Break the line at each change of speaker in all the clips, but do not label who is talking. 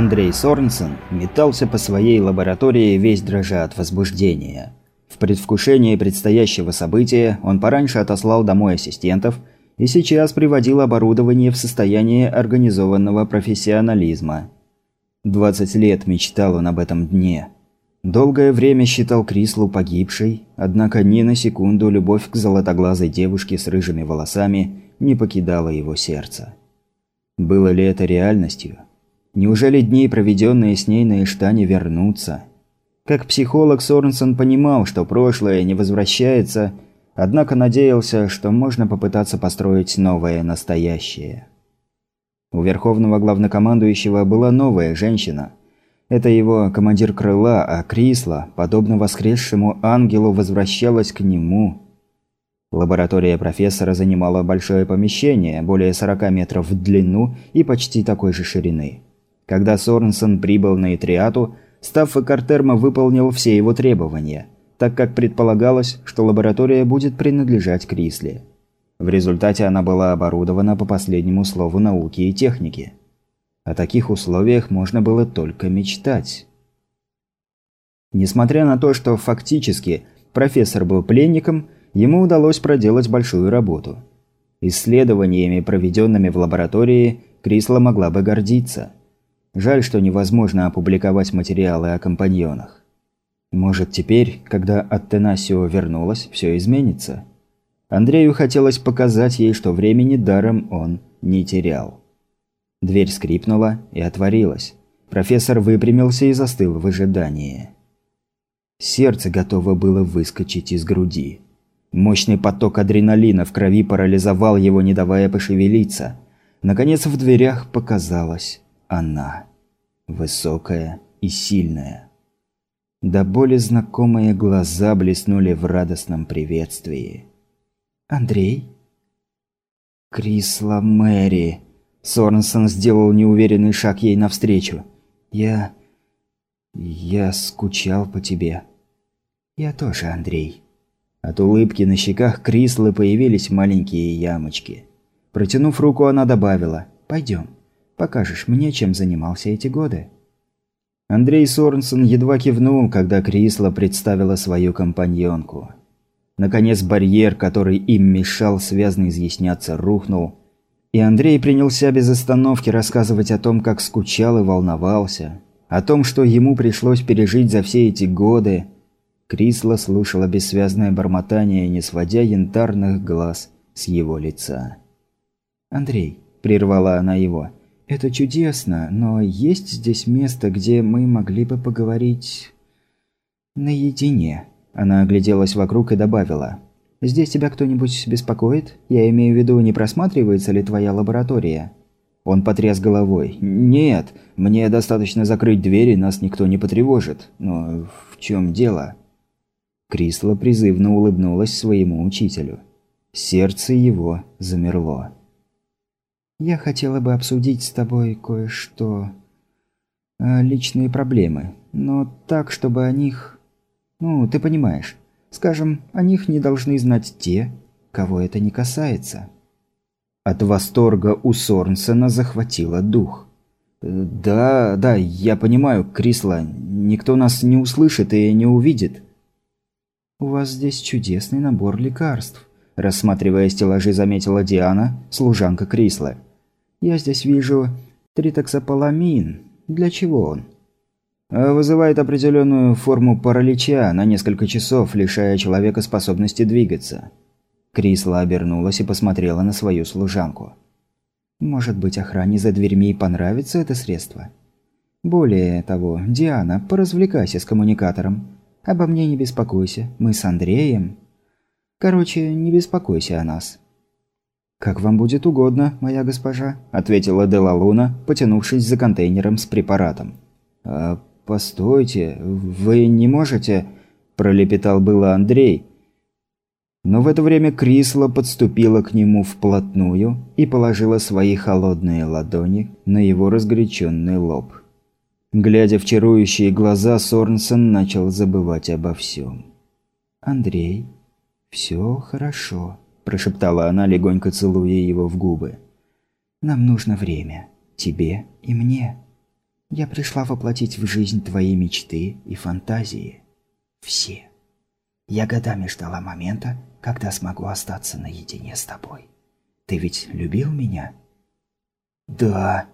Андрей Сорнсен метался по своей лаборатории весь дрожа от возбуждения. В предвкушении предстоящего события он пораньше отослал домой ассистентов и сейчас приводил оборудование в состояние организованного профессионализма. 20 лет мечтал он об этом дне. Долгое время считал Крислу погибшей, однако ни на секунду любовь к золотоглазой девушке с рыжими волосами не покидала его сердце. Было ли это реальностью? Неужели дни, проведенные с ней на Иштане, вернутся? Как психолог Сорнсон понимал, что прошлое не возвращается, однако надеялся, что можно попытаться построить новое настоящее. У верховного главнокомандующего была новая женщина – это его командир крыла, а Крисла, подобно воскресшему ангелу, возвращалась к нему. Лаборатория профессора занимала большое помещение, более 40 метров в длину и почти такой же ширины. Когда Сорнсон прибыл на Итриату, Стаффа Картерма выполнил все его требования, так как предполагалось, что лаборатория будет принадлежать Крисле. В результате она была оборудована по последнему слову науки и техники. О таких условиях можно было только мечтать. Несмотря на то, что фактически профессор был пленником, ему удалось проделать большую работу. Исследованиями, проведенными в лаборатории, Крисла могла бы гордиться. Жаль, что невозможно опубликовать материалы о компаньонах. Может, теперь, когда Аттенасио вернулась, все изменится? Андрею хотелось показать ей, что времени даром он не терял. Дверь скрипнула и отворилась. Профессор выпрямился и застыл в ожидании. Сердце готово было выскочить из груди. Мощный поток адреналина в крови парализовал его, не давая пошевелиться. Наконец в дверях показалась она. Высокая и сильная. До боли знакомые глаза блеснули в радостном приветствии. «Андрей?» «Крисла Мэри», Сорнсон сделал неуверенный шаг ей навстречу. «Я... я скучал по тебе». «Я тоже, Андрей». От улыбки на щеках Крислы появились маленькие ямочки. Протянув руку, она добавила «Пойдем, покажешь мне, чем занимался эти годы». Андрей Сорнсон едва кивнул, когда Крисла представила свою компаньонку. Наконец барьер, который им мешал связно изъясняться, рухнул, и Андрей принялся без остановки рассказывать о том, как скучал и волновался, о том, что ему пришлось пережить за все эти годы. Крисла слушала бессвязное бормотание, не сводя янтарных глаз с его лица. «Андрей», – прервала она его, – «это чудесно, но есть здесь место, где мы могли бы поговорить... наедине?» Она огляделась вокруг и добавила – Здесь тебя кто-нибудь беспокоит? Я имею в виду, не просматривается ли твоя лаборатория?» Он потряс головой. «Нет, мне достаточно закрыть дверь, и нас никто не потревожит. Но в чем дело?» Крисла призывно улыбнулась своему учителю. Сердце его замерло. «Я хотела бы обсудить с тобой кое-что... Э, личные проблемы, но так, чтобы о них... Ну, ты понимаешь. Скажем, о них не должны знать те, кого это не касается. От восторга у Сорнсена захватило дух. «Да, да, я понимаю, Крисла, никто нас не услышит и не увидит». «У вас здесь чудесный набор лекарств», – рассматривая стеллажи, заметила Диана, служанка Крисла. «Я здесь вижу тритоксополамин. Для чего он?» А вызывает определенную форму паралича на несколько часов, лишая человека способности двигаться. Крисла обернулась и посмотрела на свою служанку. «Может быть, охране за дверьми понравится это средство?» «Более того, Диана, поразвлекайся с коммуникатором. Обо мне не беспокойся, мы с Андреем...» «Короче, не беспокойся о нас». «Как вам будет угодно, моя госпожа», – ответила Делла Луна, потянувшись за контейнером с препаратом. «А «Постойте, вы не можете...» – пролепетал было Андрей. Но в это время Крисла подступила к нему вплотную и положила свои холодные ладони на его разгоряченный лоб. Глядя в чарующие глаза, Сорнсон начал забывать обо всем. «Андрей, все хорошо», – прошептала она, легонько целуя его в губы. «Нам нужно время. Тебе и мне». Я пришла воплотить в жизнь твои мечты и фантазии. Все. Я годами ждала момента, когда смогу остаться наедине с тобой. Ты ведь любил меня? Да.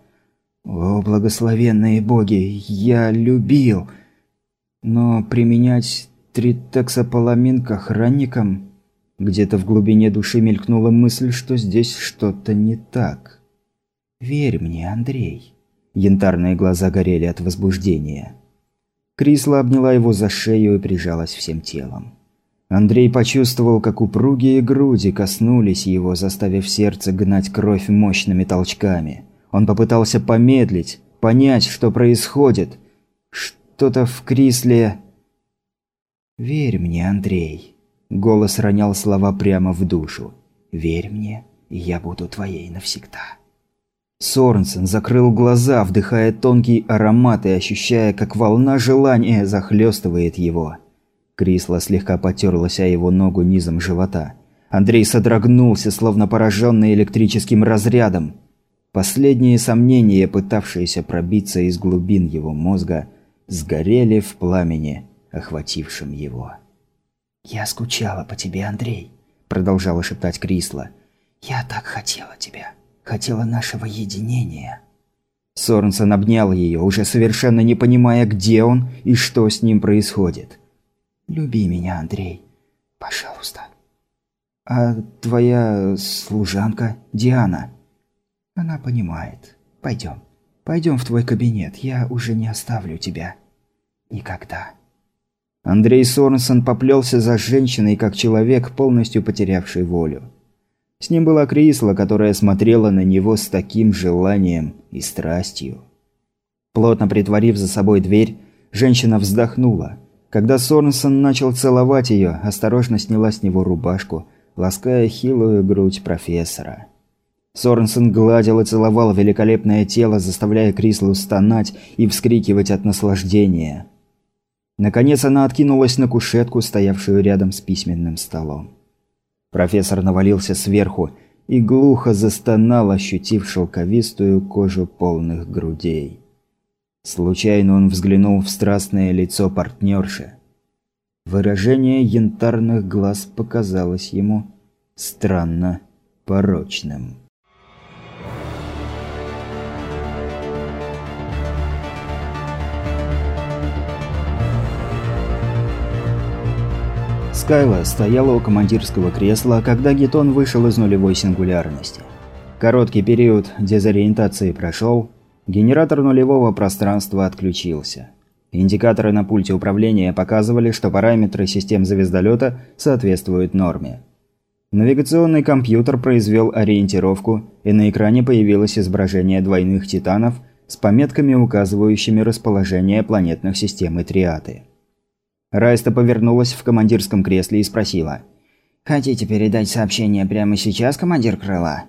О, благословенные боги, я любил. Но применять тритексополамин к охранникам... Где-то в глубине души мелькнула мысль, что здесь что-то не так. «Верь мне, Андрей». Янтарные глаза горели от возбуждения. Крисла обняла его за шею и прижалась всем телом. Андрей почувствовал, как упругие груди коснулись его, заставив сердце гнать кровь мощными толчками. Он попытался помедлить, понять, что происходит. Что-то в Крисле... «Верь мне, Андрей». Голос ронял слова прямо в душу. «Верь мне, и я буду твоей навсегда». Сорнсен закрыл глаза, вдыхая тонкий аромат и ощущая, как волна желания захлестывает его. Крисла слегка потерлась о его ногу низом живота. Андрей содрогнулся, словно пораженный электрическим разрядом. Последние сомнения, пытавшиеся пробиться из глубин его мозга, сгорели в пламени, охватившем его. «Я скучала по тебе, Андрей», – продолжала шептать Крисла. «Я так хотела тебя» хотела нашего единения». Сорнсон обнял ее, уже совершенно не понимая, где он и что с ним происходит. «Люби меня, Андрей. Пожалуйста». «А твоя служанка Диана?» «Она понимает. Пойдем. Пойдем в твой кабинет. Я уже не оставлю тебя. Никогда». Андрей Сорнсон поплелся за женщиной, как человек, полностью потерявший волю. С ним была Крисла, которая смотрела на него с таким желанием и страстью. Плотно притворив за собой дверь, женщина вздохнула. Когда Сорнсон начал целовать ее, осторожно сняла с него рубашку, лаская хилую грудь профессора. Сорнсон гладил и целовал великолепное тело, заставляя Крислу стонать и вскрикивать от наслаждения. Наконец она откинулась на кушетку, стоявшую рядом с письменным столом. Профессор навалился сверху и глухо застонал, ощутив шелковистую кожу полных грудей. Случайно он взглянул в страстное лицо партнерши. Выражение янтарных глаз показалось ему странно порочным. Скайла стояла у командирского кресла, когда Гетон вышел из нулевой сингулярности. Короткий период дезориентации прошел, генератор нулевого пространства отключился. Индикаторы на пульте управления показывали, что параметры систем звездолета соответствуют норме. Навигационный компьютер произвел ориентировку, и на экране появилось изображение двойных титанов с пометками, указывающими расположение планетных систем и триаты. Райста повернулась в командирском кресле и спросила. «Хотите передать сообщение прямо сейчас, командир крыла?»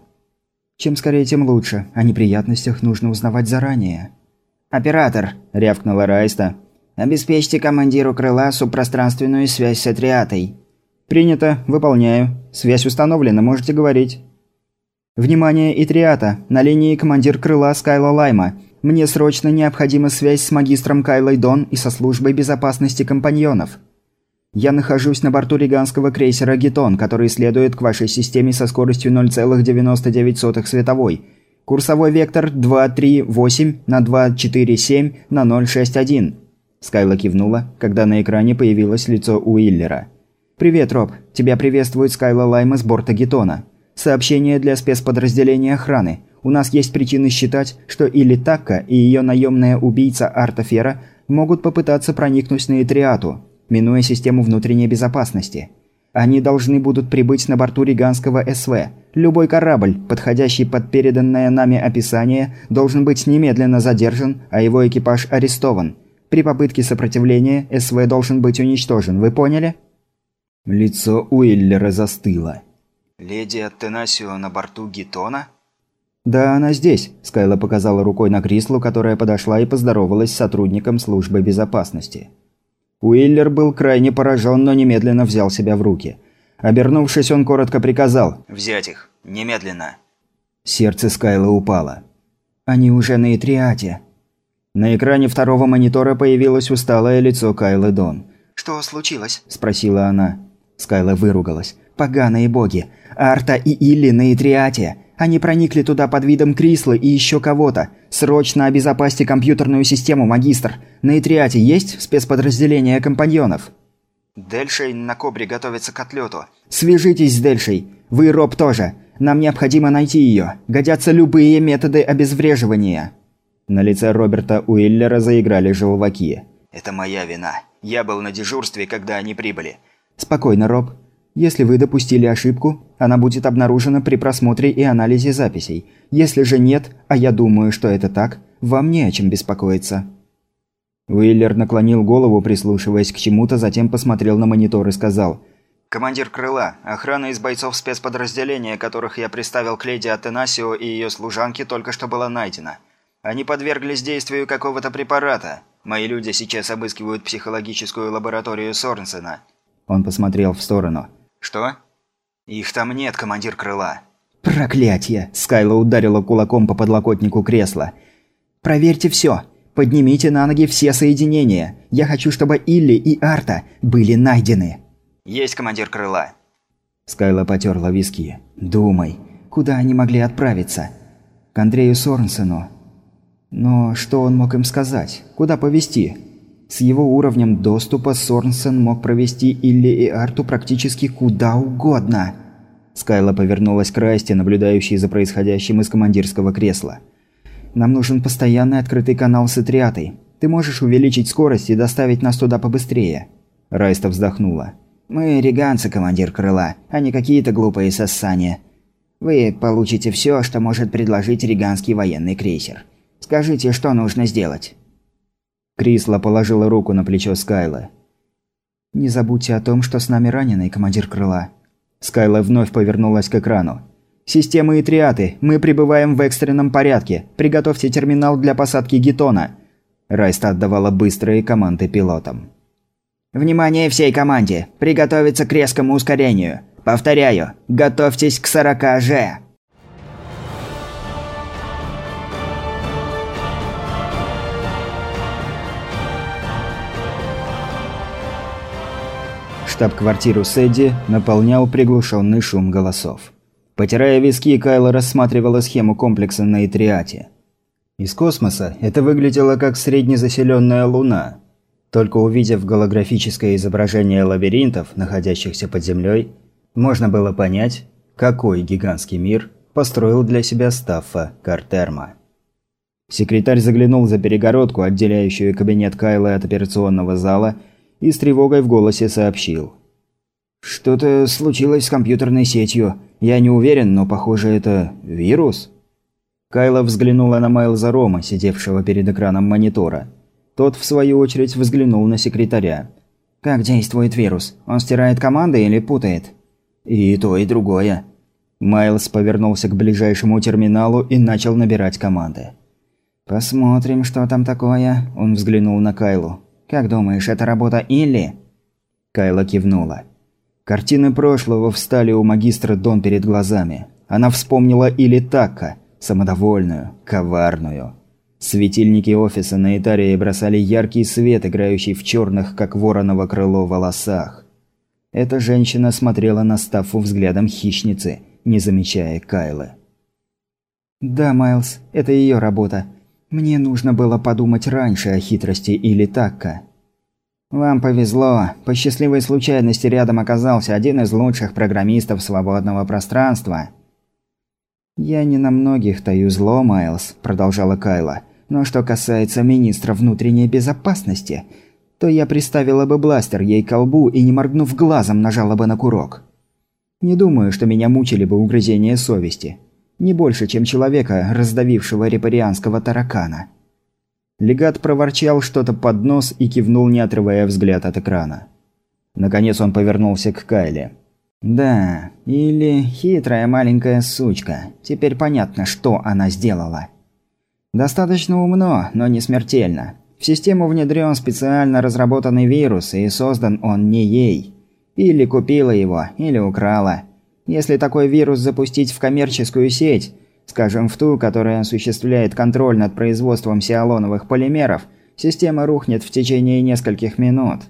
«Чем скорее, тем лучше. О неприятностях нужно узнавать заранее». «Оператор», – рявкнула Райста. «Обеспечьте командиру крыла субпространственную связь с Атриатой». «Принято. Выполняю. Связь установлена. Можете говорить». «Внимание, Итриата. На линии командир крыла Скайла Лайма. Мне срочно необходима связь с магистром Кайлой Дон и со службой безопасности компаньонов. Я нахожусь на борту риганского крейсера «Гетон», который следует к вашей системе со скоростью 0,99 световой. Курсовой вектор 238 на 247 на 061. Скайла кивнула, когда на экране появилось лицо Уиллера. «Привет, Роб. Тебя приветствует Скайла Лайма с борта Гетона. Сообщение для спецподразделения охраны. У нас есть причины считать, что или Такка и ее наемная убийца Артафера могут попытаться проникнуть на Итриату, минуя систему внутренней безопасности. Они должны будут прибыть на борту Риганского СВ. Любой корабль, подходящий под переданное нами описание, должен быть немедленно задержан, а его экипаж арестован. При попытке сопротивления СВ должен быть уничтожен, вы поняли? Лицо Уиллера застыло. «Леди Аттенасио на борту Гетона?» «Да, она здесь», – Скайла показала рукой на Крислу, которая подошла и поздоровалась с сотрудником службы безопасности. Уиллер был крайне поражен, но немедленно взял себя в руки. Обернувшись, он коротко приказал «Взять их! Немедленно!» Сердце Скайла упало. «Они уже на Итриате». На экране второго монитора появилось усталое лицо Кайлы Дон.
«Что случилось?»
– спросила она. Скайла выругалась. «Поганые боги! Арта и Илли на Итриате! Они проникли туда под видом Крисла и еще кого-то. Срочно обезопасьте компьютерную систему, магистр. На Итриате есть спецподразделение компаньонов?»
«Дельшей на Кобре готовится к отлету».
«Свяжитесь с Дельшей. Вы, Роб, тоже. Нам необходимо найти ее. Годятся любые методы обезвреживания». На лице Роберта Уиллера заиграли желваки.
«Это моя вина. Я был на дежурстве, когда они прибыли».
«Спокойно, Роб. Если вы допустили ошибку, она будет обнаружена при просмотре и анализе записей. Если же нет, а я думаю, что это так, вам не о чем беспокоиться». Уиллер наклонил голову, прислушиваясь к чему-то, затем посмотрел на монитор и сказал
«Командир крыла, охрана из бойцов спецподразделения, которых я приставил к леди Атенасио и ее служанке, только что была найдена. Они подверглись действию какого-то препарата. Мои люди сейчас обыскивают психологическую лабораторию Сорнсена».
Он посмотрел в сторону.
«Что?» «Их там нет, командир крыла».
«Проклятье!» – Скайла ударила кулаком по подлокотнику кресла. «Проверьте все. Поднимите на ноги все соединения. Я хочу, чтобы Илли и Арта были найдены».
«Есть, командир крыла».
Скайла потерла виски. «Думай, куда они могли отправиться?» «К Андрею Сорнсену». Но что он мог им сказать? Куда повести? С его уровнем доступа Сорнсен мог провести Илли и Арту практически куда угодно. Скайла повернулась к Расте, наблюдающей за происходящим из командирского кресла. «Нам нужен постоянный открытый канал с Этриатой. Ты можешь увеличить скорость и доставить нас туда побыстрее?» Райста вздохнула. «Мы реганцы, командир крыла, а не какие-то глупые сосания. Вы получите все, что может предложить реганский военный крейсер. Скажите, что нужно сделать?» Крисла положила руку на плечо Скайла. «Не забудьте о том, что с нами раненый, командир крыла». Скайла вновь повернулась к экрану. «Системы и триаты, мы прибываем в экстренном порядке. Приготовьте терминал для посадки гетона». Райста отдавала быстрые команды пилотам. «Внимание всей команде! Приготовиться к резкому ускорению! Повторяю, готовьтесь к 40 же!» Штаб-квартиру Сэдди наполнял приглушенный шум голосов. Потирая виски, Кайла рассматривала схему комплекса на Итриате. Из космоса это выглядело как среднезаселенная Луна. Только увидев голографическое изображение лабиринтов, находящихся под землей, можно было понять, какой гигантский мир построил для себя Стаффа Картерма. Секретарь заглянул за перегородку, отделяющую кабинет Кайлы от операционного зала, и с тревогой в голосе сообщил. «Что-то случилось с компьютерной сетью. Я не уверен, но похоже это вирус». Кайла взглянула на Майлза Рома, сидевшего перед экраном монитора. Тот, в свою очередь, взглянул на секретаря. «Как действует вирус? Он стирает команды или путает?» «И то, и другое». Майлз повернулся к ближайшему терминалу и начал набирать команды. «Посмотрим, что там такое», – он взглянул на Кайлу. «Как думаешь, это работа Илли?» Кайла кивнула. Картины прошлого встали у магистра Дон перед глазами. Она вспомнила Илли Такка, самодовольную, коварную. Светильники офиса на Итарии бросали яркий свет, играющий в черных, как вороново крыло, волосах. Эта женщина смотрела на Стаффу взглядом хищницы, не замечая Кайлы. «Да, Майлз, это ее работа. Мне нужно было подумать раньше о хитрости или такка. Вам повезло. По счастливой случайности рядом оказался один из лучших программистов свободного пространства. «Я не на многих таю зло, Майлз», – продолжала Кайла. «Но что касается министра внутренней безопасности, то я приставила бы бластер ей к колбу и, не моргнув глазом, нажала бы на курок. Не думаю, что меня мучили бы угрызения совести. Не больше, чем человека, раздавившего репарианского таракана. Легат проворчал что-то под нос и кивнул, не отрывая взгляд от экрана. Наконец он повернулся к Кайле. «Да, или хитрая маленькая сучка. Теперь понятно, что она сделала. Достаточно умно, но не смертельно. В систему внедрен специально разработанный вирус, и создан он не ей. Или купила его, или украла. Если такой вирус запустить в коммерческую сеть, Скажем, в ту, которая осуществляет контроль над производством сиалоновых полимеров, система рухнет в течение нескольких минут.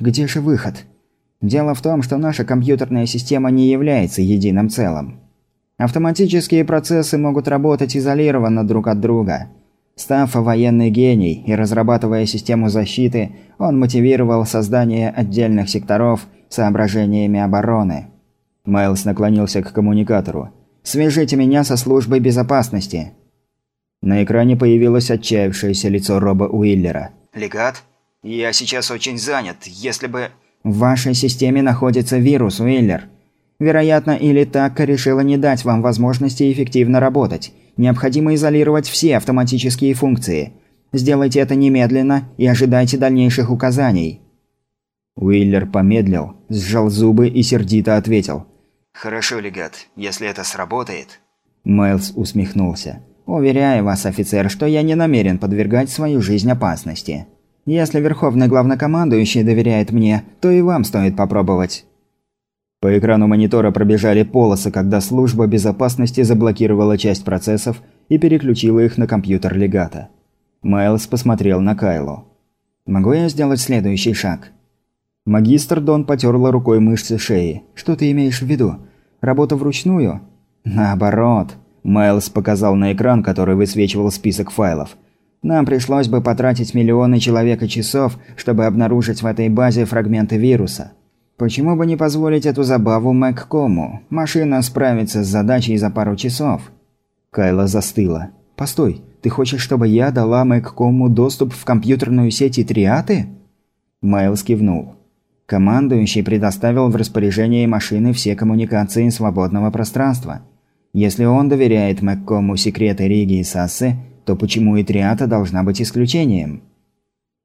Где же выход? Дело в том, что наша компьютерная система не является единым целым. Автоматические процессы могут работать изолированно друг от друга. Став военный гений и разрабатывая систему защиты, он мотивировал создание отдельных секторов соображениями обороны. Майлз наклонился к коммуникатору. «Свяжите меня со службой безопасности». На экране появилось отчаявшееся лицо Роба Уиллера.
«Легат? Я сейчас очень занят. Если бы...»
«В вашей системе находится вирус, Уиллер. Вероятно, или Такка решила не дать вам возможности эффективно работать. Необходимо изолировать все автоматические функции. Сделайте это немедленно и ожидайте дальнейших указаний». Уиллер помедлил, сжал зубы и сердито ответил.
«Хорошо, легат, если это сработает...»
Майлз усмехнулся. «Уверяю вас, офицер, что я не намерен подвергать свою жизнь опасности. Если Верховный Главнокомандующий доверяет мне, то и вам стоит попробовать». По экрану монитора пробежали полосы, когда служба безопасности заблокировала часть процессов и переключила их на компьютер легата. Майлз посмотрел на Кайло. «Могу я сделать следующий шаг?» Магистр Дон потерла рукой мышцы шеи. «Что ты имеешь в виду? Работа вручную?» «Наоборот», – Майлз показал на экран, который высвечивал список файлов. «Нам пришлось бы потратить миллионы человека часов, чтобы обнаружить в этой базе фрагменты вируса. Почему бы не позволить эту забаву Мэгкому? Машина справится с задачей за пару часов». Кайла застыла. «Постой, ты хочешь, чтобы я дала Мэгкому доступ в компьютерную сеть и триаты?» Майлз кивнул. Командующий предоставил в распоряжение машины все коммуникации свободного пространства. Если он доверяет Маккому секреты Риги и Сассы, то почему и Триата должна быть исключением?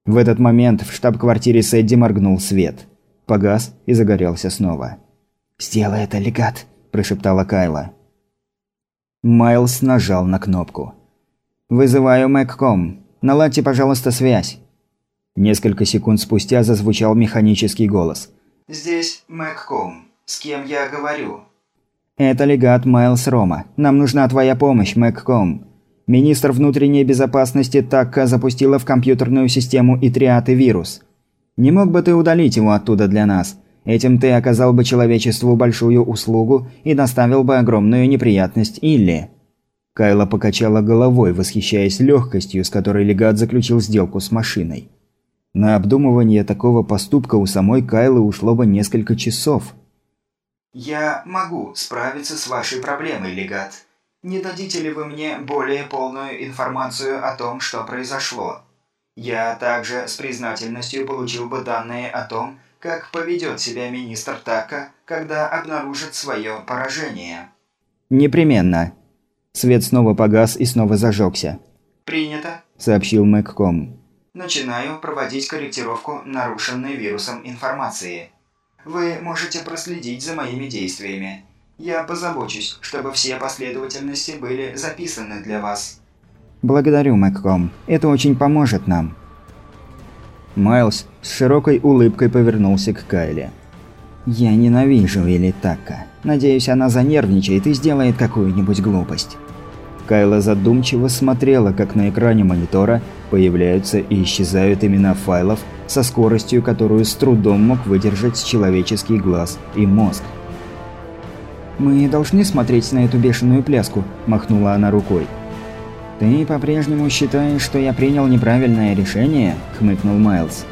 В этот момент в штаб-квартире Сэдди моргнул свет. Погас и загорелся снова. «Сделай это, легат!» – прошептала Кайла. Майлз нажал на кнопку. «Вызываю Мэгком. Наладьте, пожалуйста, связь». Несколько секунд спустя зазвучал механический голос.
«Здесь Мэгком. С кем я говорю?»
«Это легат Майлз Рома. Нам нужна твоя помощь, Мэгком. Министр внутренней безопасности Такка запустила в компьютерную систему Итриаты вирус. Не мог бы ты удалить его оттуда для нас? Этим ты оказал бы человечеству большую услугу и доставил бы огромную неприятность Илли». Кайла покачала головой, восхищаясь легкостью, с которой легат заключил сделку с машиной. На обдумывание такого поступка у самой Кайлы ушло бы несколько часов.
«Я могу справиться с вашей проблемой, легат. Не дадите ли вы мне более полную информацию о том, что произошло? Я также с признательностью получил бы данные о том, как поведет себя министр Така, когда обнаружит свое поражение».
«Непременно». Свет снова погас и снова зажегся.
«Принято», –
сообщил Мэгком.
Начинаю проводить корректировку нарушенной вирусом информации. Вы можете проследить за моими действиями. Я позабочусь, чтобы все последовательности были записаны для вас.
Благодарю, Мэгком. Это очень поможет нам. Майлз с широкой улыбкой повернулся к Кайле. «Я ненавижу Элитака. Надеюсь, она занервничает и сделает какую-нибудь глупость». Кайла задумчиво смотрела, как на экране монитора появляются и исчезают имена файлов со скоростью, которую с трудом мог выдержать человеческий глаз и мозг. «Мы должны смотреть на эту бешеную пляску», – махнула она рукой. «Ты по-прежнему считаешь, что я принял неправильное решение?» – хмыкнул Майлз.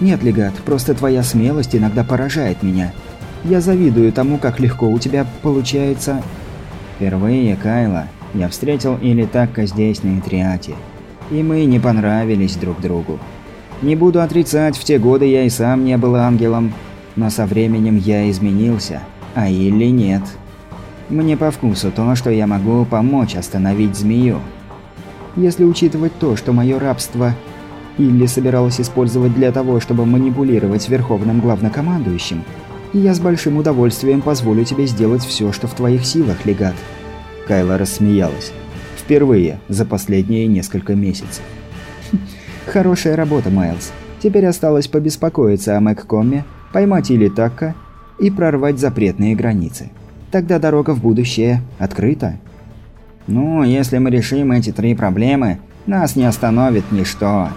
«Нет, Легат, просто твоя смелость иногда поражает меня. Я завидую тому, как легко у тебя получается...» «Впервые, Кайла, я встретил или Такка здесь, на Итриате. И мы не понравились друг другу. Не буду отрицать, в те годы я и сам не был ангелом, но со временем я изменился, а или нет. Мне по вкусу то, что я могу помочь остановить змею. Если учитывать то, что мое рабство или собиралась использовать для того, чтобы манипулировать верховным главнокомандующим, я с большим удовольствием позволю тебе сделать все, что в твоих силах, легат. Кайла рассмеялась. Впервые за последние несколько месяцев. «Хорошая работа, Майлз. Теперь осталось побеспокоиться о Мэгкоме, поймать Или Такка и прорвать запретные границы. Тогда дорога в будущее открыта». Ну, если мы решим эти три проблемы, нас не остановит ничто.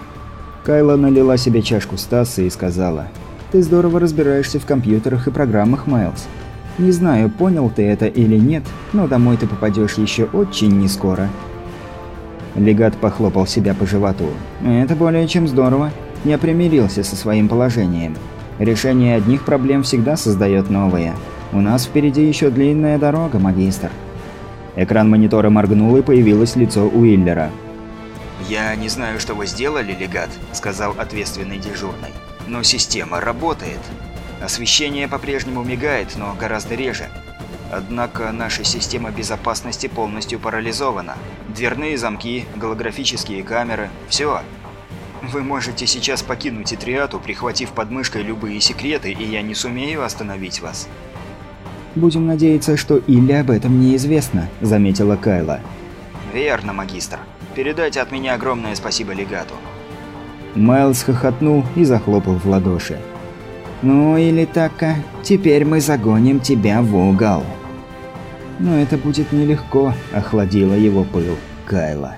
Кайла налила себе чашку Стаса и сказала. «Ты здорово разбираешься в компьютерах и программах, Майлз. Не знаю, понял ты это или нет, но домой ты попадешь еще очень нескоро». Легат похлопал себя по животу. «Это более чем здорово. Я примирился со своим положением. Решение одних проблем всегда создает новые. У нас впереди еще длинная дорога, магистр». Экран монитора моргнул и появилось лицо Уиллера.
«Я не знаю, что вы сделали, легат», – сказал ответственный дежурный. «Но система работает. Освещение по-прежнему мигает, но гораздо реже. Однако наша система безопасности полностью парализована. Дверные замки, голографические камеры – все. Вы можете сейчас покинуть Итриату, прихватив под мышкой любые секреты, и я не сумею остановить вас.
«Будем надеяться, что Илля об этом неизвестно», – заметила Кайла.
«Верно, магистр. Передайте от меня огромное спасибо легату».
Майлз хохотнул и захлопал в ладоши. «Ну или така, теперь мы загоним тебя в угол». «Но это будет нелегко», – охладила его пыл Кайла.